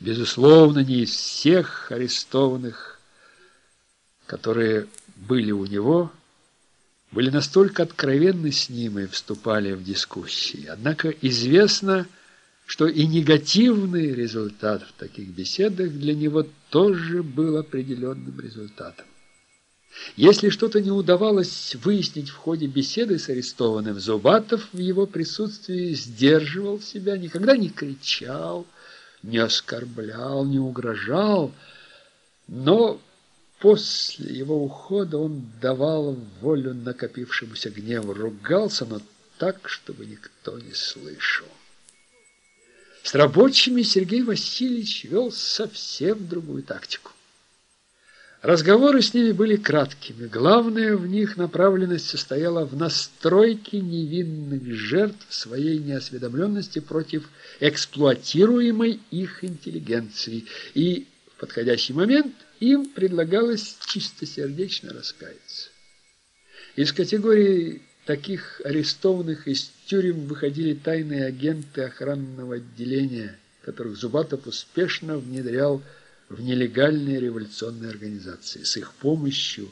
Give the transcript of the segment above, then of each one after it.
безусловно, не из всех арестованных, которые были у него, были настолько откровенны с ним и вступали в дискуссии. Однако известно, что и негативный результат в таких беседах для него тоже был определенным результатом. Если что-то не удавалось выяснить в ходе беседы с арестованным, Зубатов в его присутствии сдерживал себя, никогда не кричал, не оскорблял, не угрожал, но после его ухода он давал волю накопившемуся гневу, ругался, но так, чтобы никто не слышал. С рабочими Сергей Васильевич вел совсем другую тактику. Разговоры с ними были краткими. Главная в них направленность состояла в настройке невинных жертв своей неосведомленности против эксплуатируемой их интеллигенции. И в подходящий момент им предлагалось чистосердечно раскаяться. Из категории таких арестованных из тюрем выходили тайные агенты охранного отделения, которых Зубатов успешно внедрял в нелегальные революционные организации. С их помощью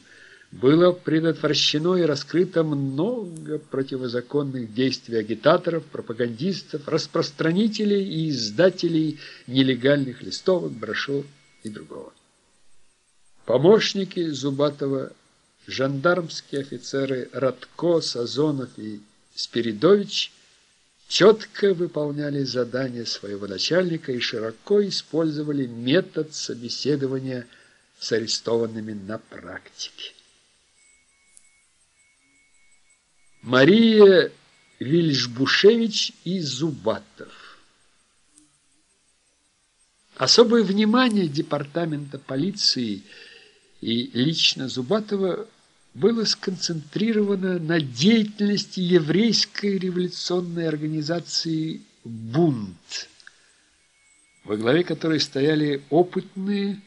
было предотвращено и раскрыто много противозаконных действий агитаторов, пропагандистов, распространителей и издателей нелегальных листовок, брошюр и другого. Помощники Зубатова, жандармские офицеры Радко, Сазонов и Спиридович – четко выполняли задания своего начальника и широко использовали метод собеседования с арестованными на практике. Мария Вильшбушевич и Зубатов Особое внимание департамента полиции и лично Зубатова было сконцентрировано на деятельности еврейской революционной организации «Бунт», во главе которой стояли опытные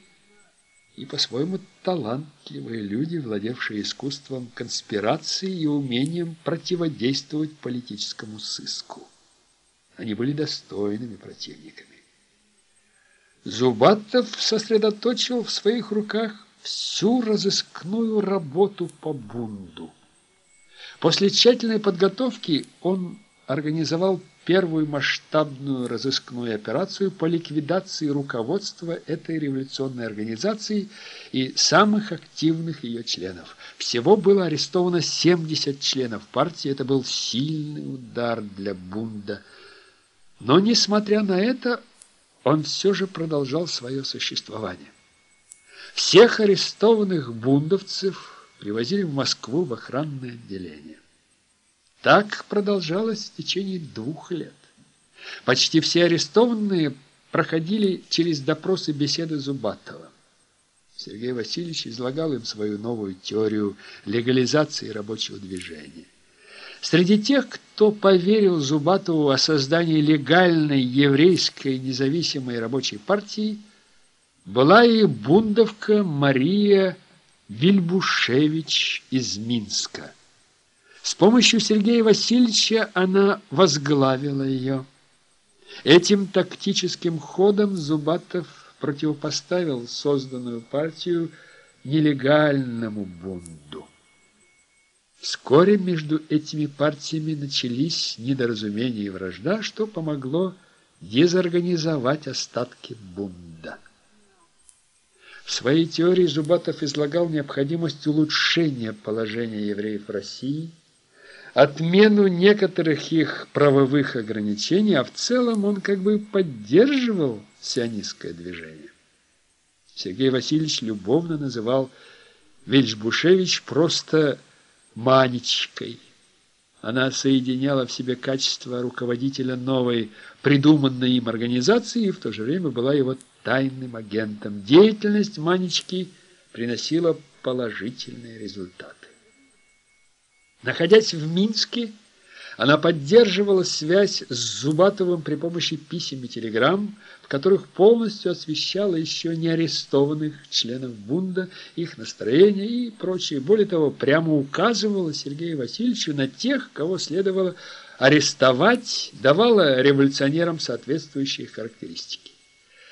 и по-своему талантливые люди, владевшие искусством конспирации и умением противодействовать политическому сыску. Они были достойными противниками. Зубатов сосредоточил в своих руках всю разыскную работу по Бунду. После тщательной подготовки он организовал первую масштабную разыскную операцию по ликвидации руководства этой революционной организации и самых активных ее членов. Всего было арестовано 70 членов партии. Это был сильный удар для Бунда. Но, несмотря на это, он все же продолжал свое существование. Всех арестованных бундовцев привозили в Москву в охранное отделение. Так продолжалось в течение двух лет. Почти все арестованные проходили через допросы беседы Зубатова. Сергей Васильевич излагал им свою новую теорию легализации рабочего движения. Среди тех, кто поверил Зубатову о создании легальной еврейской независимой рабочей партии – была и бундовка Мария Вильбушевич из Минска. С помощью Сергея Васильевича она возглавила ее. Этим тактическим ходом Зубатов противопоставил созданную партию нелегальному бунду. Вскоре между этими партиями начались недоразумения и вражда, что помогло дезорганизовать остатки бунда. В своей теории Зубатов излагал необходимость улучшения положения евреев в России, отмену некоторых их правовых ограничений, а в целом он как бы поддерживал сионистское движение. Сергей Васильевич любовно называл Вильшбушевич просто «манечкой». Она соединяла в себе качество руководителя новой, придуманной им организации и в то же время была его тайным агентом. Деятельность Манечки приносила положительные результаты. Находясь в Минске, она поддерживала связь с Зубатовым при помощи писем и телеграмм, в которых полностью освещала еще не арестованных членов бунда, их настроение и прочее. Более того, прямо указывала Сергею Васильевичу на тех, кого следовало арестовать, давала революционерам соответствующие характеристики.